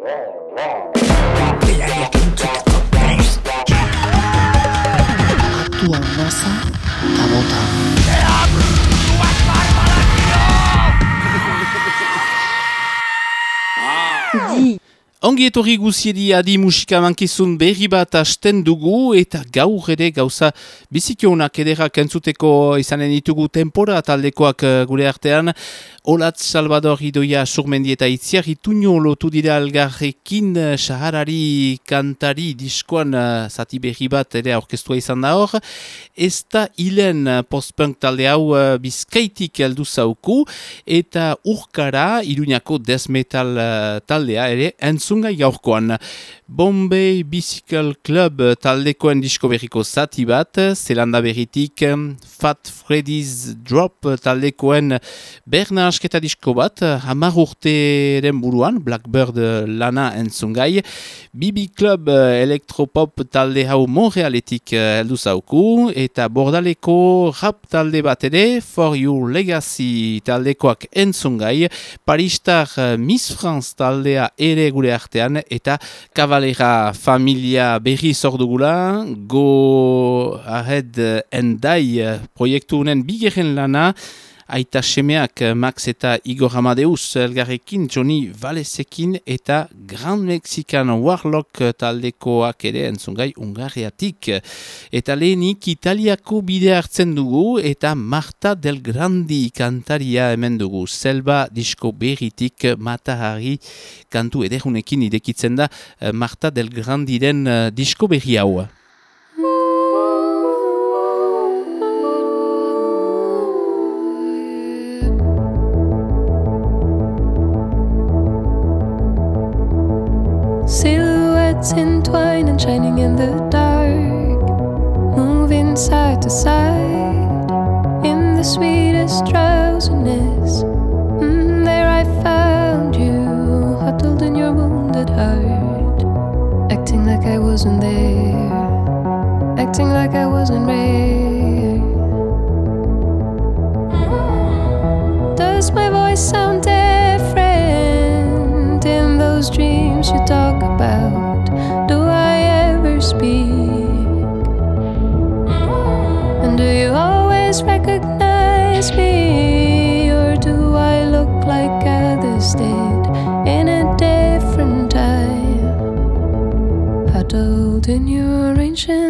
roar, roar. Ongi etorri guziedi adi musika mankizun berri bat asten dugu eta gaur ere gauza bizikionak ederak entzuteko izanen ditugu tempora taldekoak eh, gure artean. Olatz Salvador Idoia surmendi eta itziar ituño lotu dira algarrekin eh, saharari kantari diskoan eh, zati berri bat ere aurkeztua izan da hor. Ez da hilen postpunk talde hau bizkaitik heldu zauku eta urkara iruñako death metal eh, taldea ere Bombay Bicycle Club taldekoen disko berriko zati bat, zelanda Fat Freddy's Drop taldekoen berna asketa disko bat, hamar urteren Blackbird lana entzungai, BB Club Electropop talde hau Montrealetik heldu zauku, eta bordaleko rap talde bat For Your Legacy taldekoak entzungai, Paristar Miss France taldea ere artean, eta Kavalera familia berri zordugula, Go Ahead and Die proiektu honen bigeren lana, Aita semeak Max eta Igor Amadeus elgarrekin, Johnny Valesekin eta Grand Mexican Warlock taldekoak ere entzungai ungarriatik. Eta lehenik Italiako bide hartzen dugu eta Marta del Grandi kantaria hemen dugu. Selba disko berritik matahari kantu ederunekin idekitzen da eh, Marta del Grandiren eh, disko berri hau. And shining in the dark, moving side to side in the sweetest drowsiness. Mm, there I found you, huddled in your wounded heart, acting like I wasn't there, acting like I wasn't rare. Does my voice sound different in those dreams you talk about? Speak? And do you always recognize me? Or do I look like others did in a different time? Huddled in your ancient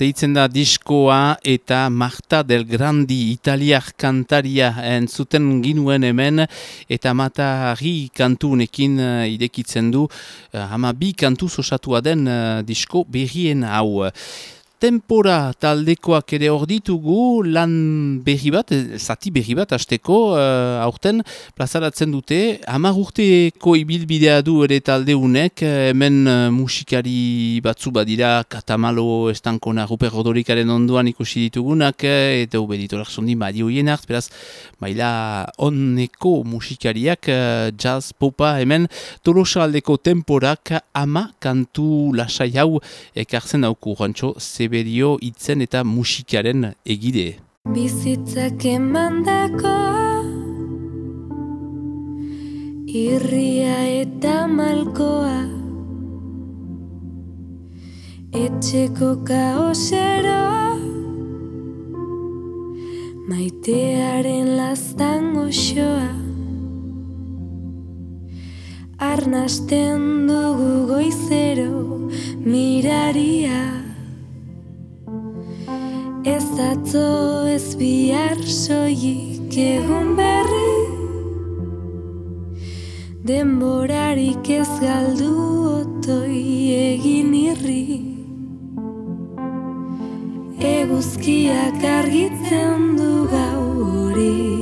deitzen da diskoa eta Marta del Grandi italiak kantaria entzuten ginuen hemen eta matari kantunekin uh, idekitzen du uh, hama bi kantu osatua den uh, disko berrien hau. Tempora taldekoak ere hor ditugu lan berri bat, eh, zati berri bat hasteko uh, aurten plazaratzen dute. Hamar urteko ibilbidea du ere talde unek, eh, hemen uh, musikari batzu badira, Katamalo, Estankona, Ruper Rodorikaren onduan ikusi ditugunak, eta ubeditorak zondi madio hienart, beraz, baila oneko musikariak, uh, jazz, popa, hemen tolosa aldeko temporak ama kantu lasai hau ekartzen dauku, rantxo, berio itzen eta musikaren egide. Bizitzak emandako Irria eta malkoa. Etxeko kaosero Maitearen lastan goxoa. Arnasten dugu goizero Miraria Ez atzo ez bihar soilik egun berri. Denborarik ez galdu otoi egin irri. Eguzkiak argitzen du gau hori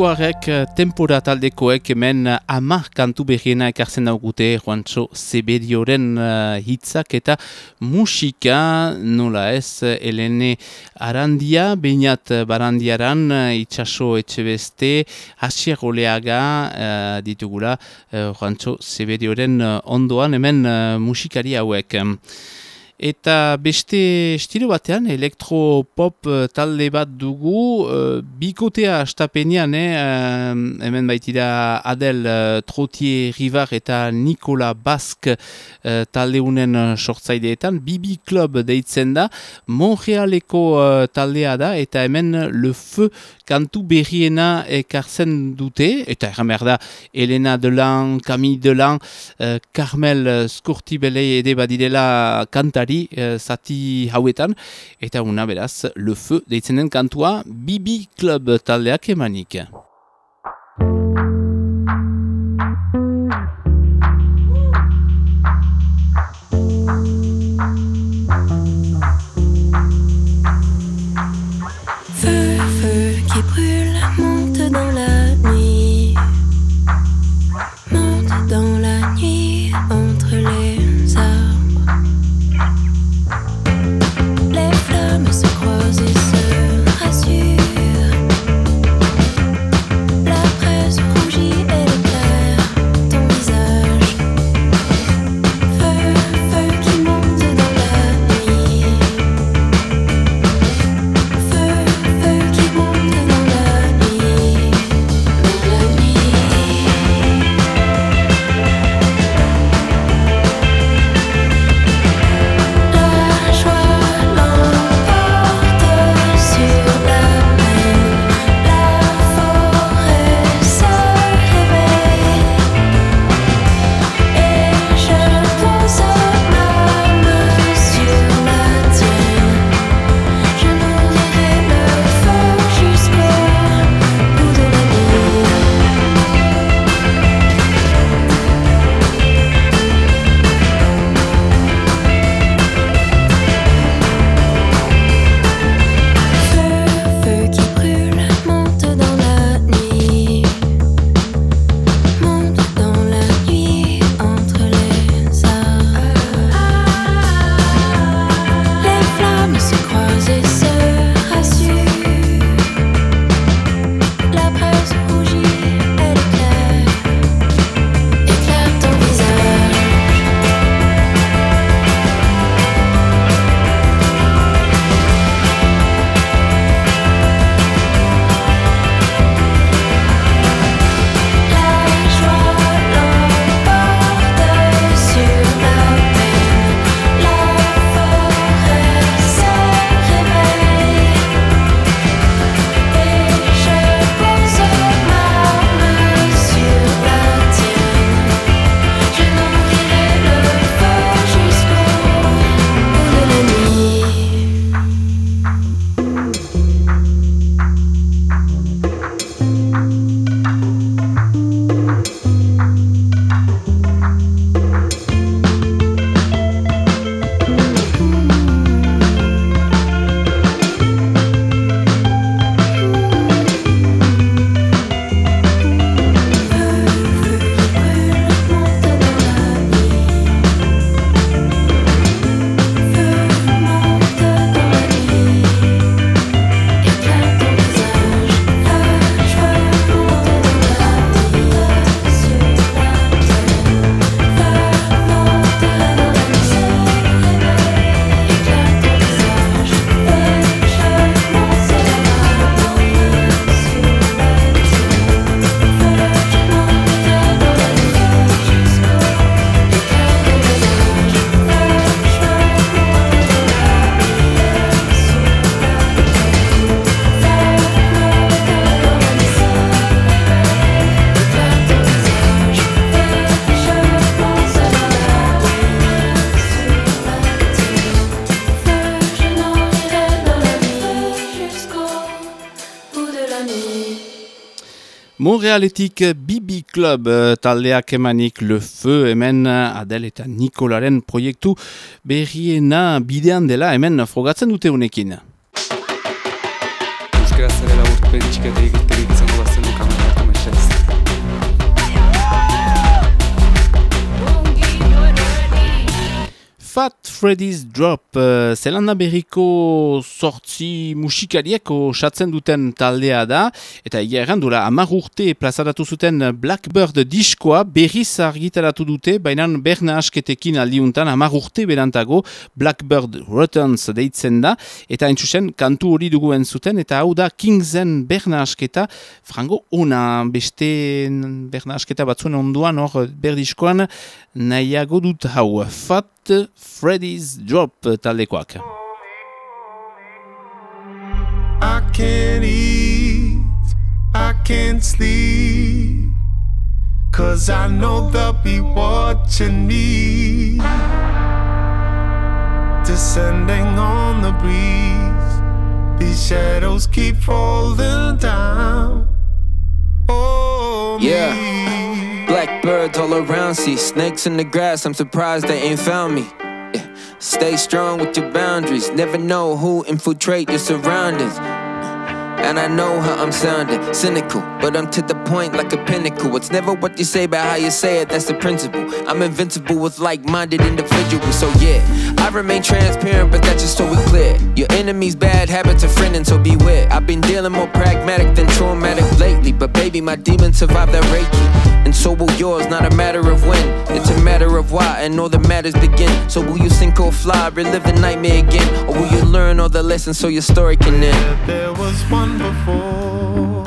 Gipuzkoarek eh, tempora taldekoek hemen ama kantu behiena ekartzen daugute Juancho Zebedioren uh, hitzak eta musika nola ez Elene Arandia, bainat Barandiaran itxaso etxe beste hasiak oleaga uh, ditugula uh, Juancho Zebedioren ondoan hemen uh, musikari hauek. Eta beste estilo batean, elektropop eh, talde bat dugu, uh, bikotea astapenean, eh, hemen baitira Adel uh, Trotier Rivar eta Nikola Bask uh, talde unen sortzaideetan, Bibi Club deitzen da, Montrealeko uh, taldea da, eta hemen Le Feu kantu berriena ekartzen dute, eta erran da, Elena Delan, Camille Delan, uh, Carmel Skurtibele ede badirela kantari, uh, zati hauetan, eta una beraz, le feu deitzen den kantua, Bibi Club taldeak emanik. Montrealetik Bibi Club uh, taldeak emanik Le Feu hemen Adel eta Nikolaren proiektu berriena bidean dela hemen frogatzen dute honekin. Euskara zarela urte pentsiketa egiterik Fat Freddy's Drop, uh, zelanda berriko sortzi musikariek osatzen duten taldea da, eta egia errandura, amar urte plazaratu zuten Blackbird diskoa berriz argitaratu dute, baina berna asketekin aldiuntan amar urte berantago Blackbird Returns deitzen da, eta entzusen kantu hori duguen zuten, eta hau da Kingsen berna asketa, frango ona beste berna asketa batzuen onduan, hor berdiskoan nahiago dut hau, Fat Freddy's Drop taldekoak. I can't eat, I can't sleep, cause I know they'll be watching me. Descending on the breeze, these shadows keep falling down. Oh, Yeah. me. Black birds all around, see snakes in the grass. I'm surprised they ain't found me. Stay strong with your boundaries. Never know who infiltrate your surroundings. And I know how I'm sounding cynical, but I'm to the point like a pinnacle. It's never what you say, but how you say it, that's the principle. I'm invincible with like minded individuals, so yeah, I remain transparent, but that's just so we clear. Your enemy's bad habits are friending, so beware. I've been dealing more pragmatic than traumatic lately, but baby, my demons survived that Reiki. And so will yours, not a matter of when, it's a matter of why, and all the matters begin. So will you sink or fly, relive the nightmare again? Or will you learn all the lessons so your story can end? There was one before.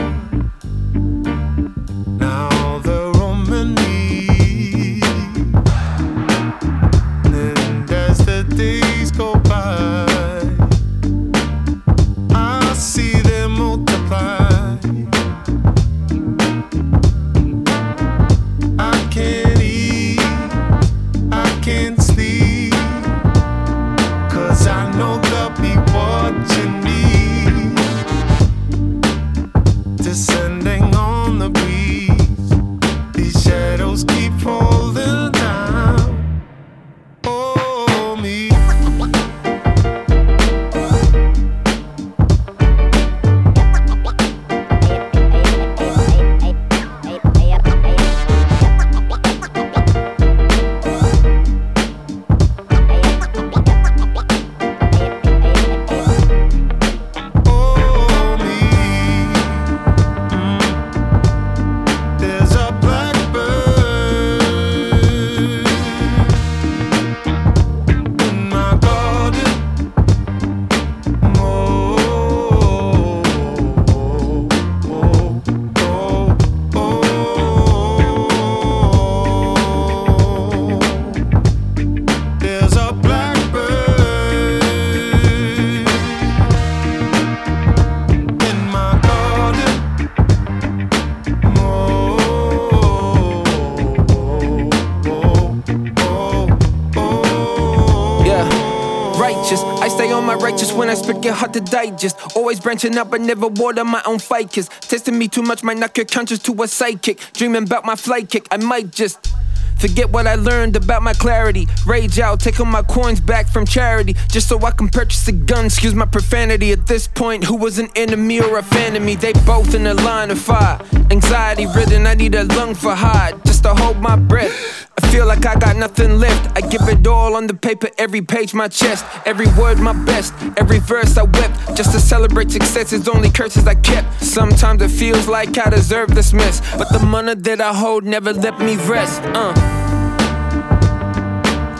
To digest. Always branching out, but never water my own ficus. Testing me too much might knock your conscience to a psychic. Dreaming about my flight kick, I might just. Forget what I learned about my clarity. Rage out, taking my coins back from charity. Just so I can purchase a gun. Excuse my profanity at this point. Who was an enemy or a fan of me? They both in the line of fire. Anxiety ridden, I need a lung for hide. Just to hold my breath. I feel like I got nothing left. I give it all on the paper, every page my chest. Every word my best, every verse I wept. Just to celebrate success is only curses I kept. Sometimes it feels like I deserve this mess. But the money that I hold never let me rest. Uh.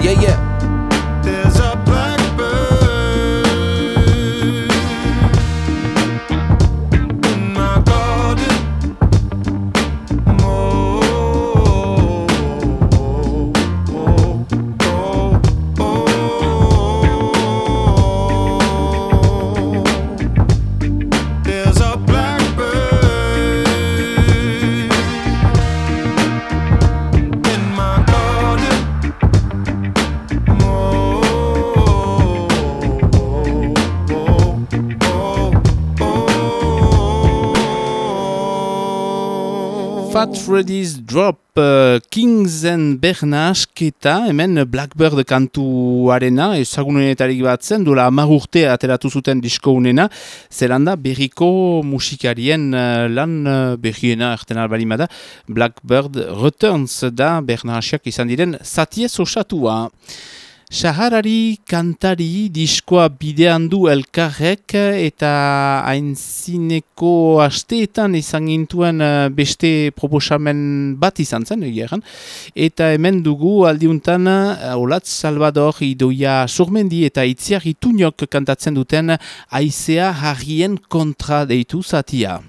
Yeah, yeah. There's Fat Freddy's Drop uh, Kings and Bernasketa hemen Blackbird kantu arena ezagunenetarik bat zen duela amagurte ateratu zuten diskounena zelanda berriko musikarien uh, lan uh, berriena erten albalimada Blackbird Returns da Bernasiak izan diren zatiez osatua. Saharari kantari diskoa bidean du elkarrek eta hainzineko asteetan izan gintuen eh, beste proposamen bat izan zen, egeran. Eta hemen dugu aldiuntan eh, Olatz Salvador idoia surmendi eta itziar ituniok kantatzen duten aizea harrien kontra deitu zatia.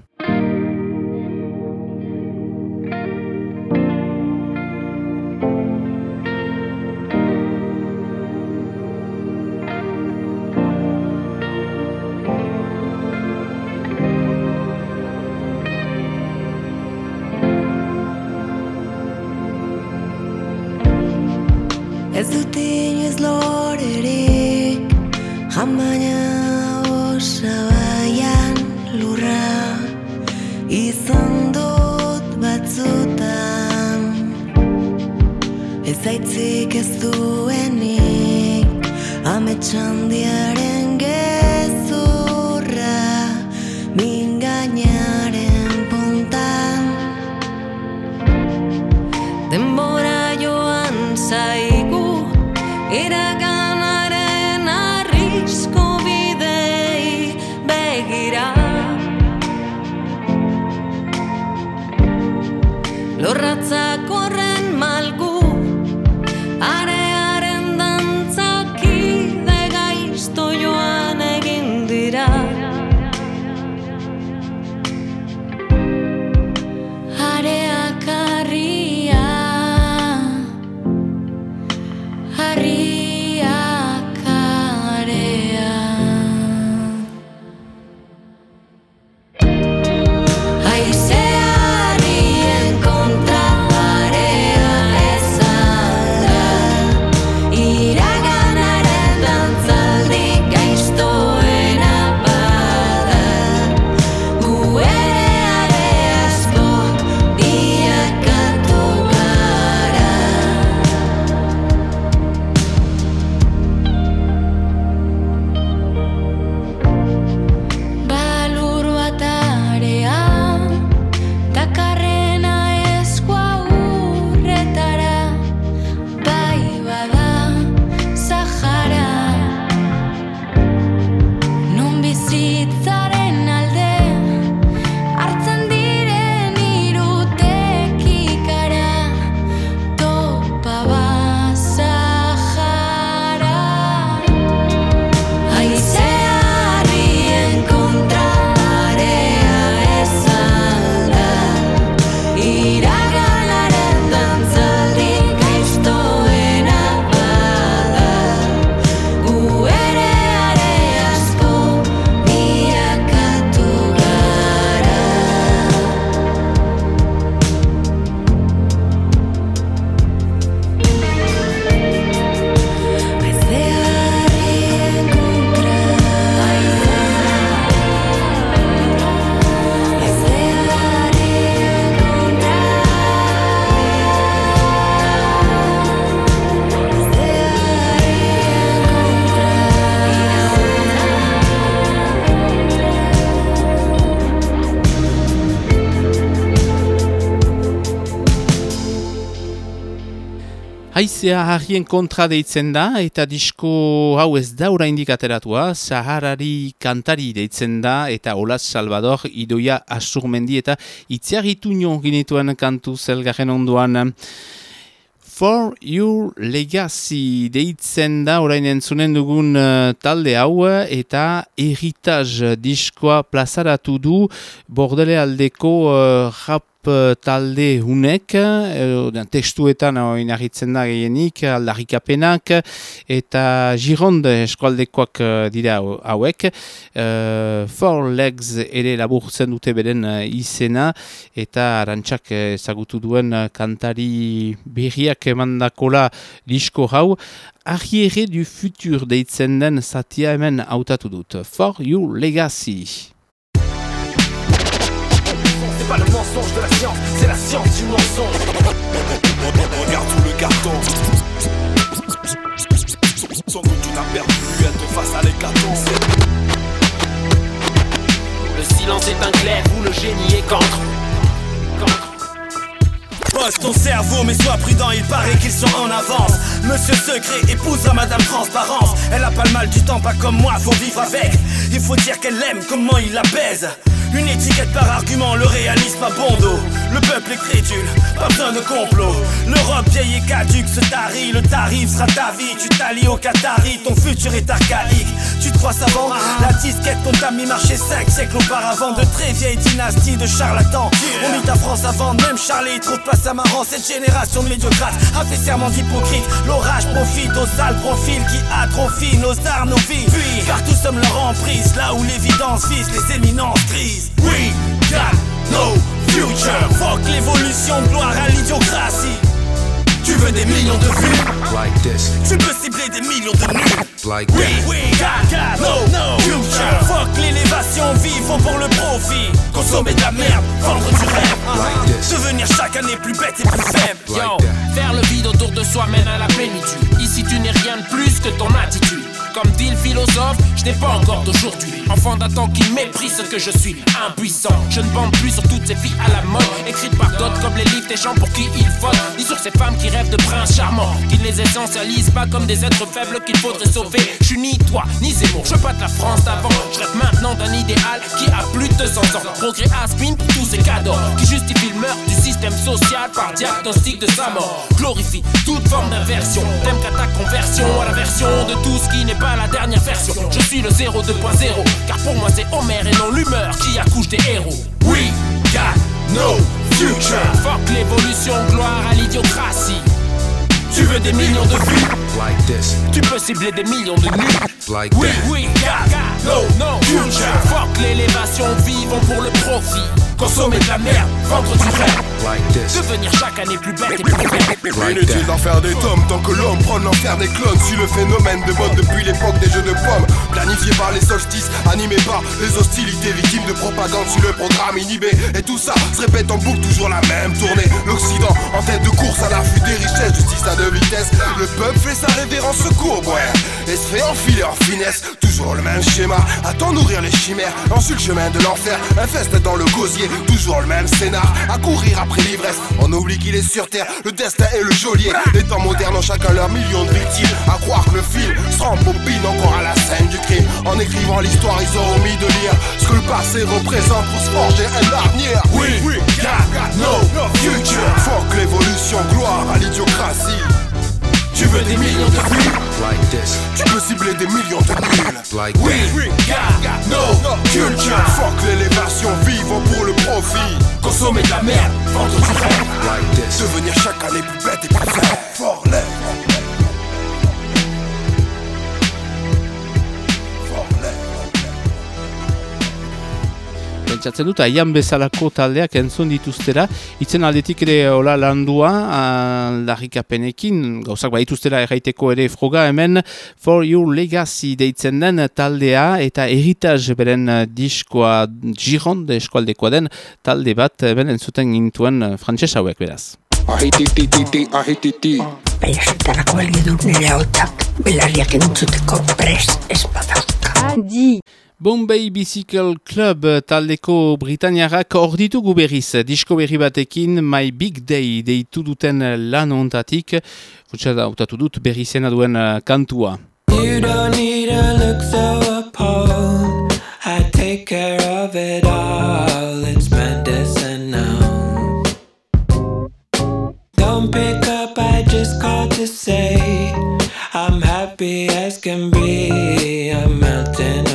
Haizea harrien kontra deitzen da, eta disko hau ez da oraindik ateratua, Saharari kantari deitzen da, eta Olaz Salvador idoia asurmendi eta itziarritu nion ginituen kantu zelgarren onduan. For Your Legacy deitzen da orain entzunen dugun uh, talde hau eta Heritage diskoa plazaratu du bordele aldeko uh, rap uh, talde hunek, uh, testuetan oinarritzen da gehienik, aldarrikapenak eta Gironde eskualdekoak dira hau- hauek. Uh, Four Legs ere laburtzen dute beren izena eta arantxak ezagutu duen kantari berriak emandakola disko hau. Arriere du futur deitzen den zatia hemen hautatu dut. For Your Legacy. C'est pas le mensonge de la science, c'est la science du mensonge. Regarde tout le carton. Sans doute tu n'as perdu être face à l'hécatombe. Le silence est un glaive où le génie est cancre. Pose ton cerveau, mais sois prudent, il paraît qu'ils sont en avance. Monsieur Secret épousera Madame Transparence. Elle a pas le mal du temps, pas comme moi, faut vivre avec. Il faut dire qu'elle l'aime, comment il la baise. Une étiquette par argument, le réalisme à bon dos. Le peuple est crédule, pas besoin de complot. L'Europe vieille et caduque se tarit, le tarif sera ta vie. Tu t'allies au Qatari, ton futur est archaïque. Tu te crois savant La disquette qu'on t'a mis marché 5 siècles auparavant. De très vieilles dynasties de charlatans. On mit ta France vendre, même Charlie trouve pas ça marrant. Cette génération de médiocrates a fait serment d'hypocrite. L'orage profite aux sales profils qui atrophient nos armes, nos vies. Puis, car tous sommes leur emprise, là où l'évidence vise les éminences grises. We got no future. Fuck l'évolution, gloire à l'idiocratie. Tu veux des millions de vues? Like this, Tu peux cibler des millions de nuls like We, we got, got no, no future Fuck l'élévation, vivons pour le profit Consommer de la merde, vendre Devenir chaque année plus bête et plus faible Yo, faire le vide autour de soi mène à la plénitude. Ici, tu n'es rien de plus que ton attitude. Comme dit le philosophe, je n'ai pas encore d'aujourd'hui. Enfant d'un temps qui méprise ce que je suis, impuissant. Je ne bande plus sur toutes ces filles à la mode, écrites par d'autres comme les livres des gens pour qui ils votent. Ni sur ces femmes qui rêvent de princes charmants, qui ne les essentialisent pas comme des êtres faibles qu'il faudrait sauver. Je suis ni toi, ni Zemmour, je pas de la France d'avant. Je rêve maintenant d'un idéal qui a plus de 200 ans. Progrès aspin pour tous ces cadeaux qui justifient le meurtre du système social par diagnostic de sa mort. Glorifie toute forme d'inversion. T'aimes qu'à ta conversion à la version de tout ce qui n'est pas la dernière version. Je suis le 0 2.0, car pour moi c'est Homer et non l'humeur qui accouche des héros. We got no future Fuck l'évolution, gloire à l'idiocratie. Tu veux des millions de vues, like this, tu peux cibler des millions de nuls. like Oui, that. oui, got no, no future. Fuck l'élévation, vivons pour le profit. Consommer de la merde, vendre du rêve. Devenir chaque année plus bête et plus bête. like Inutile d'en faire des tomes tant que l'homme prend l'enfer des clones. Suit le phénomène de mode depuis l'époque des jeux de pommes Planifié par les solstices, animé par les hostilités Victimes de propagande sur le programme inhibé Et tout ça se répète en boucle, toujours la même tournée. L'Occident en tête de course à l'affût des richesses Justice à deux vitesses, le peuple fait sa révérence secours ouais Et se fait enfiler en finesse, toujours le même schéma Attends nourrir les chimères, ensuite le chemin de l'enfer Infeste dans le gosier, toujours le même scénar À courir après l'ivresse, on oublie qu'il est sur terre Le destin est le geôlier, les temps modernes ont chacun leurs millions de victimes. À croire que le film se rembobine encore à la scène du crime. En écrivant l'histoire ils ont omis de lire Ce que le passé représente pour se forger un avenir. Oui, oui, got no future. Fuck l'évolution, gloire à l'idiocratie Tu veux des millions de vues? Like this, Tu peux cibler des millions de nuls like oui, oui, got, no culture. Fuck l'élévation, vivons pour le profit. Consommer de la merde, vendre du rêve. Like this, Devenir chaque année plus bête et plus fort Fort Pentsatzen dut, aian bezalako taldeak entzun dituztera, itzen aldetik ere hola landua, larrikapenekin, gauzak badituztera erraiteko ere froga hemen, For Your Legacy deitzen den taldea, eta eritaz beren diskoa Gironde eskualdekoa den talde bat, hemen entzuten gintuen frantses hauek beraz. Ahititititi, ahititi. Baiasetarako balio du nire hautak, belarriak entzuteko prest ez badauka. Adi! Bombay Bicycle Club taldeko Britaniarrak hor ditugu berriz, disko berri batekin My Big Day deitu duten lan ontatik, futsa hautatu dut berri zena duen uh, kantua. You don't need to look so appalled. I take care of it all. It's medicine now. Don't pick up, I just called to say I'm happy as can be. I'm melting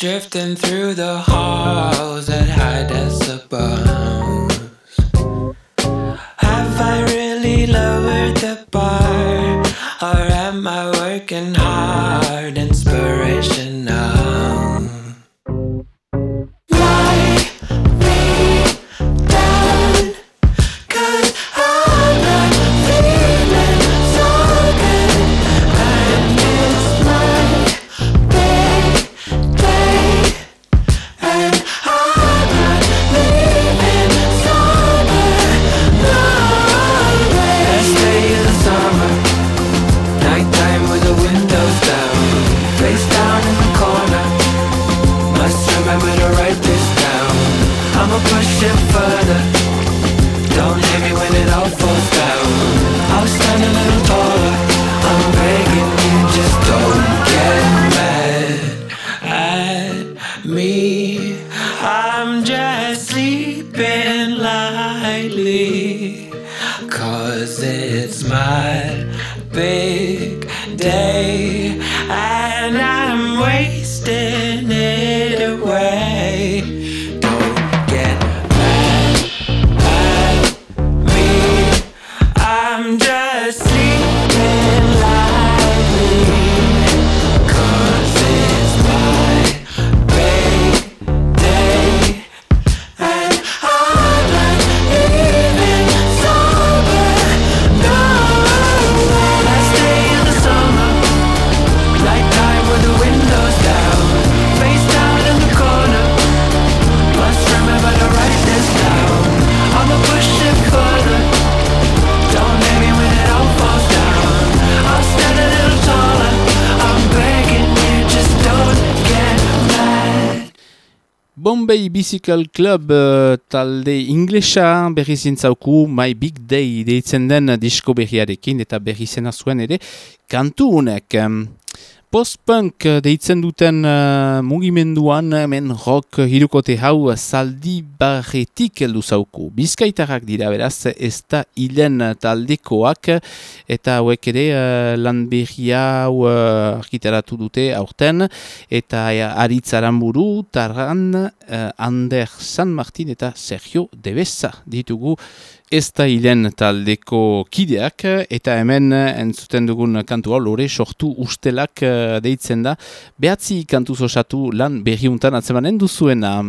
drifting through the halls at high decibels. Have I really lowered the Bombay Bicycle Club uh, talde inglesa berri zintzauku My Big Day deitzen den disko berriarekin eta berri zena zuen ere kantu honek. Em, Post-punk deitzen duten uh, mugimenduan hemen rock hirukote hau zaldi barretik heldu zauku. Bizkaitarrak dira beraz ez da hilen taldekoak eta hauek ere uh, lan berri hau uh, argitaratu dute aurten eta uh, Aritz Aramburu, Tarran, uh, Ander San Martin eta Sergio Debesa ditugu ez da hilen taldeko kideak eta hemen entzuten dugun kantua lore sortu ustelak eh, deitzen da. Behatzi kantuz osatu lan berriuntan atzemanen duzuena.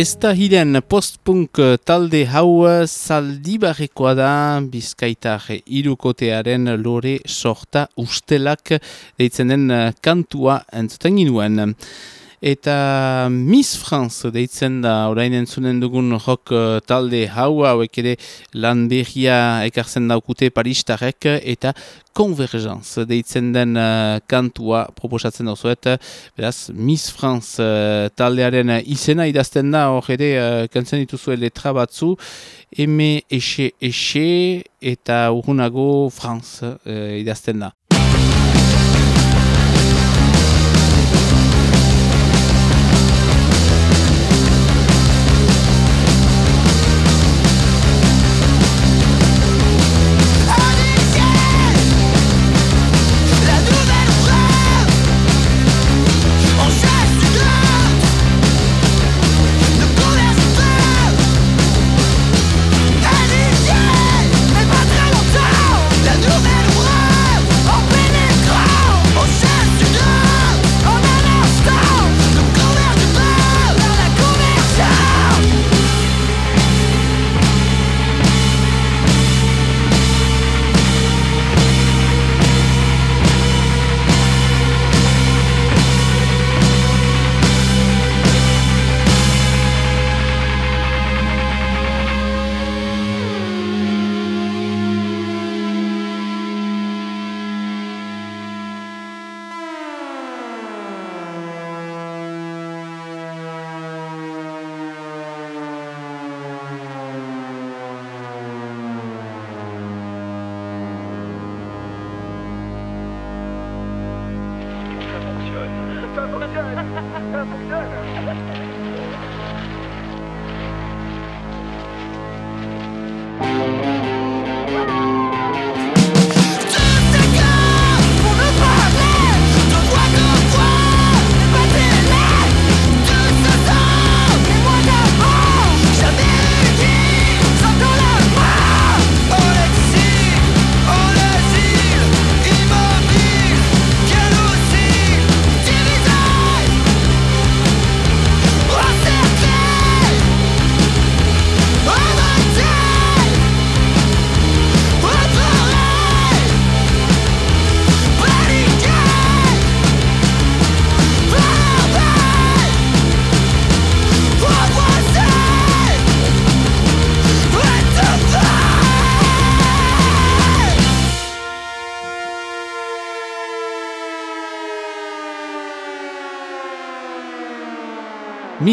Ez da hiren postpunk talde hau zaldibarrekoa da bizkaitar irukotearen lore sorta ustelak deitzen den kantua entzuten ginuen. Eta Miss France deitzen da orain entzunen dugun rock uh, talde hau hauek ere lan berria ekartzen daukute paristarek eta Convergence deitzen den uh, kantua proposatzen dauzuet. Beraz, Miss France uh, taldearen izena idazten da hor ere uh, kantzen dituzue letra batzu eme exe exe eta urgunago France uh, idazten da.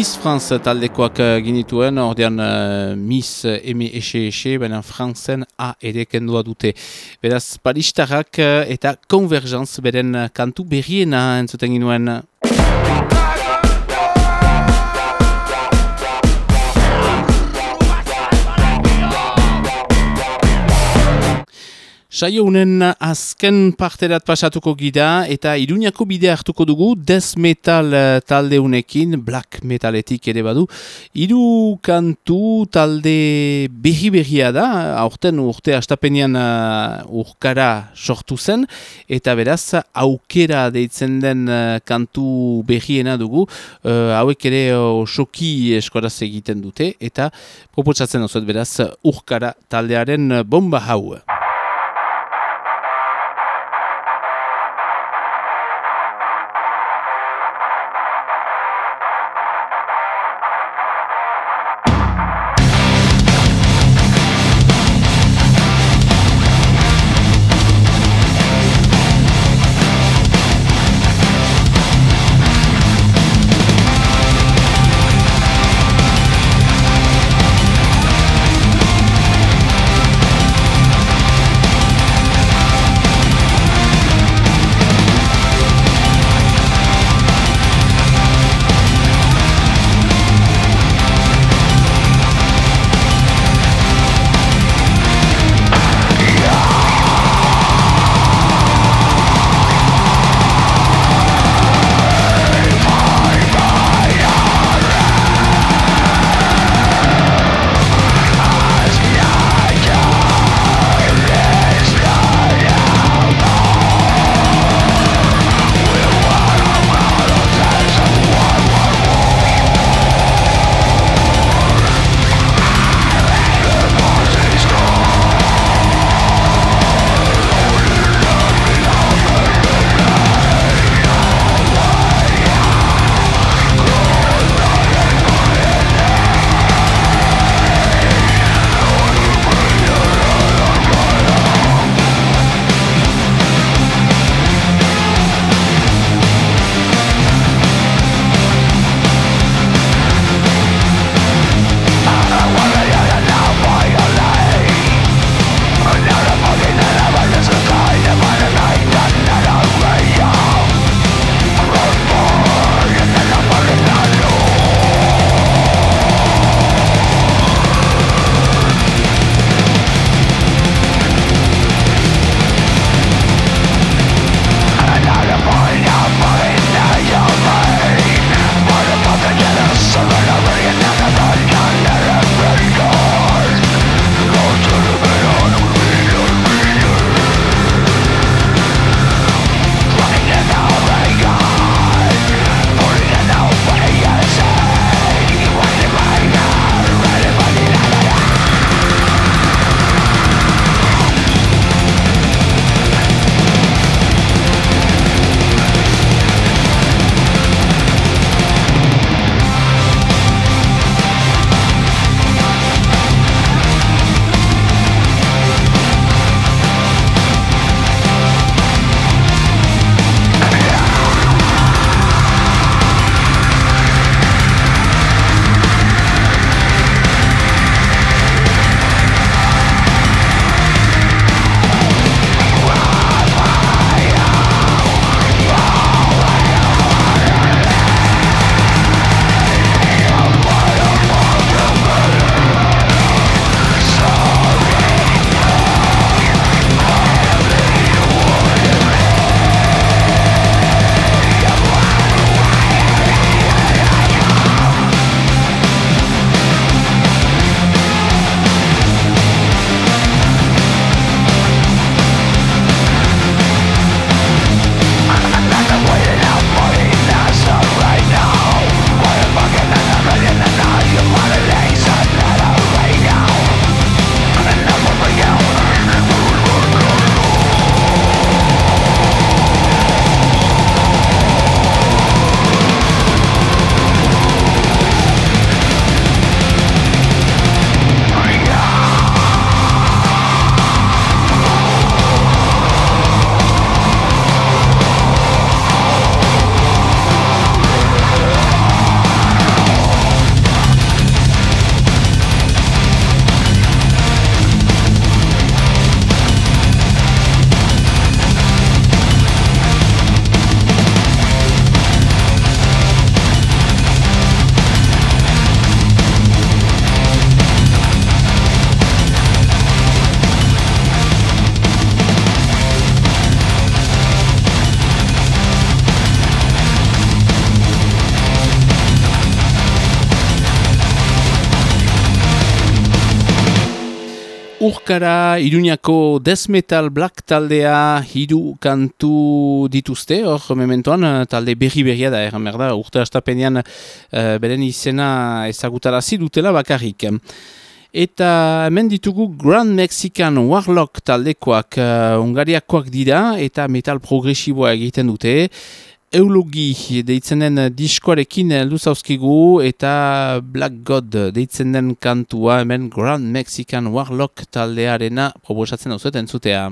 Miss France taldekoak uh, ginituen, ordean uh, Miss exe exe, baina Franzen A ere kendua dute. Beraz, Paristarrak eta Convergence beren kantu berriena entzuten ginuen. Saio unen azken parterat pasatuko gira eta iruñako bide hartuko dugu death metal eh, talde unekin, black metaletik ere badu. Iru kantu talde berri berria da, aurten urte astapenean uh, urkara sortu zen, eta beraz aukera deitzen den uh, kantu berriena dugu, uh, hauek ere osoki eskoraz egiten dute, eta proposatzen osuet beraz urkara taldearen bomba hau. Urkara, Iruñako Death Metal Black taldea hiru kantu dituzte, hor mementoan talde berri berria da, erran behar da, urte astapenean uh, beren izena ezagutarazi dutela bakarrik. Eta hemen ditugu Grand Mexican Warlock taldekoak uh, ungariakoak dira eta metal progresiboa egiten dute. Eulogi deitzen den diskoarekin luzauskigu eta Black God deitzen den kantua hemen Grand Mexican Warlock taldearena proposatzen hau zuten zutea.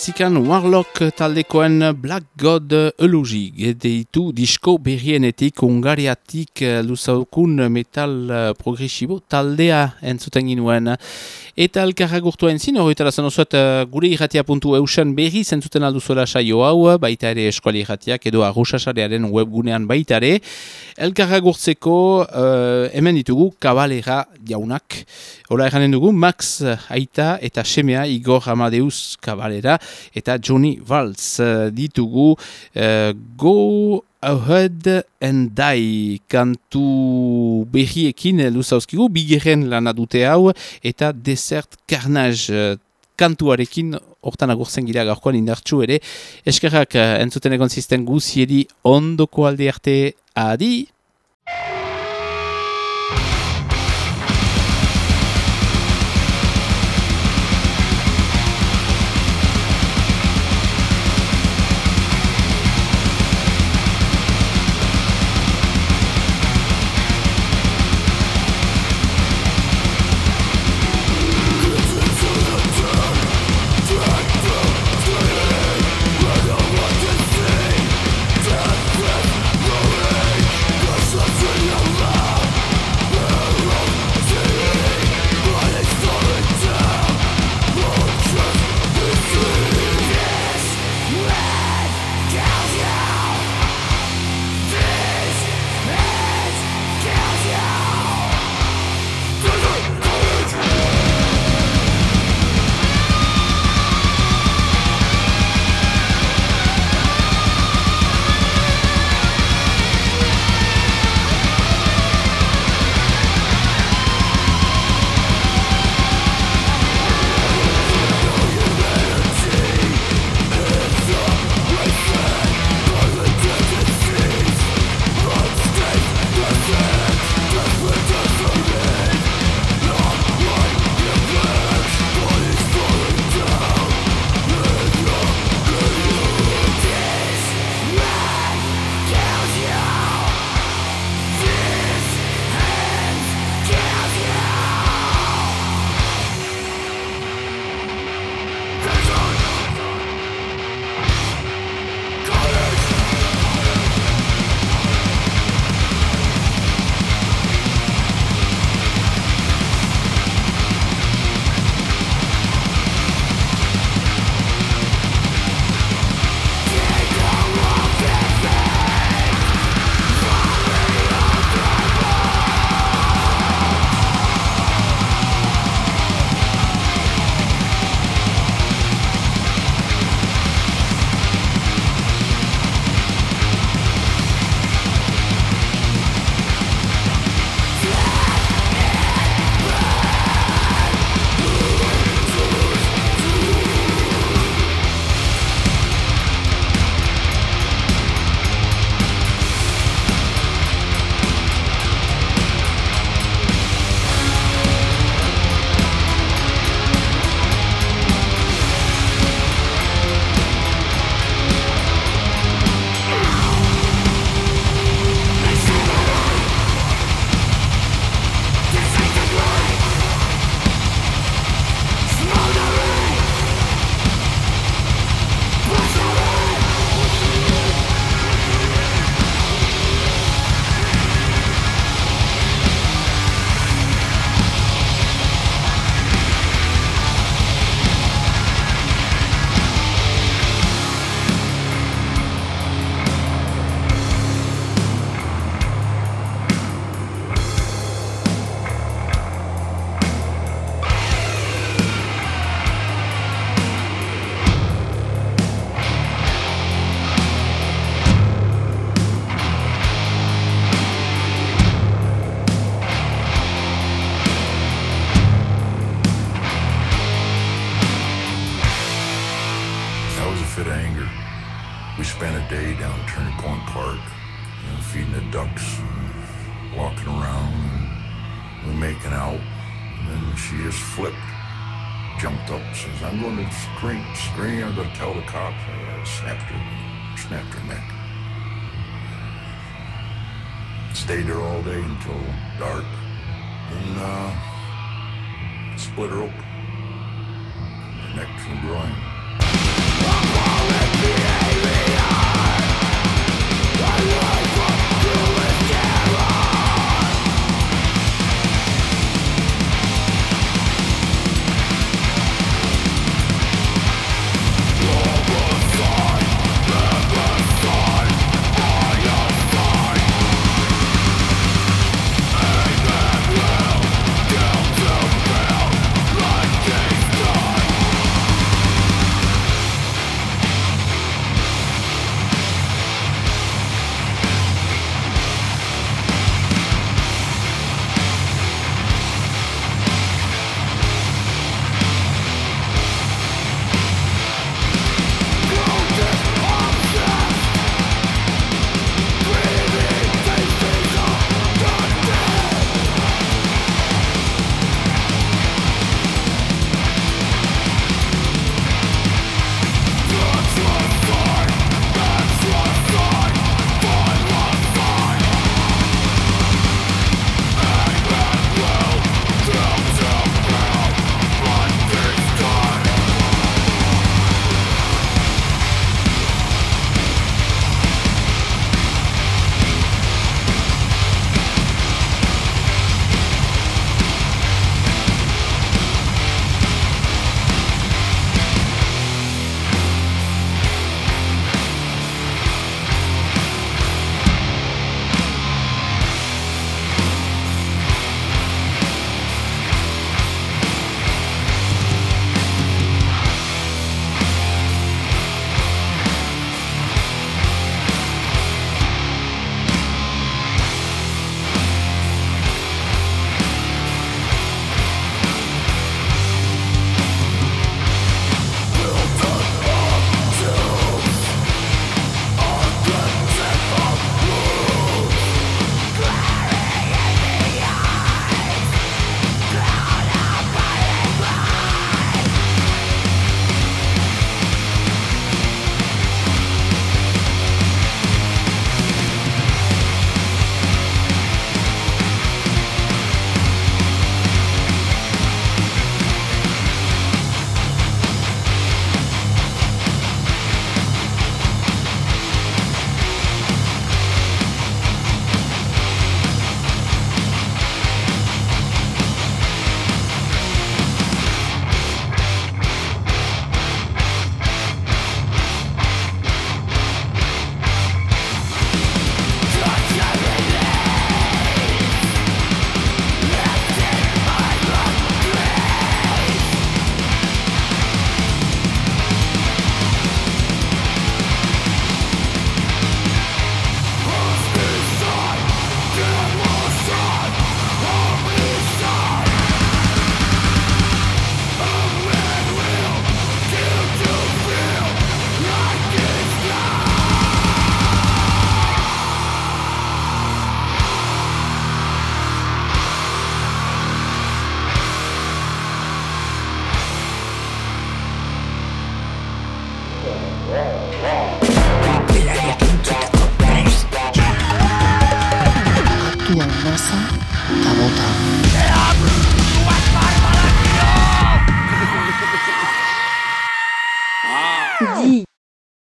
Grand Mexican Warlock taldekoen Black God Eulogi gedeitu disko berrienetik ungariatik eh, luzaukun metal eh, progresibo taldea entzuten ginuen. Eta elkarra gurtu entzin, horretara zen osoet uh, gure irratia puntu eusen berri zentzuten alduzuela saio hau, baita ere eskuali irratiak edo arrosasarearen webgunean baita ere. Elkarra gurtzeko uh, hemen ditugu kabalera jaunak. Hola eranen dugu, Max Aita eta Semea Igor Amadeus kabalera eta Johnny Valls uh, ditugu uh, Go Ahead and Die kantu berriekin luzauzkigu, bigeren lana dute hau eta Desert Carnage uh, kantuarekin hortan agurtzen gira gaurkoan indartsu ere. Eskerrak entzuten egon zisten guziedi ondoko alde arte adi!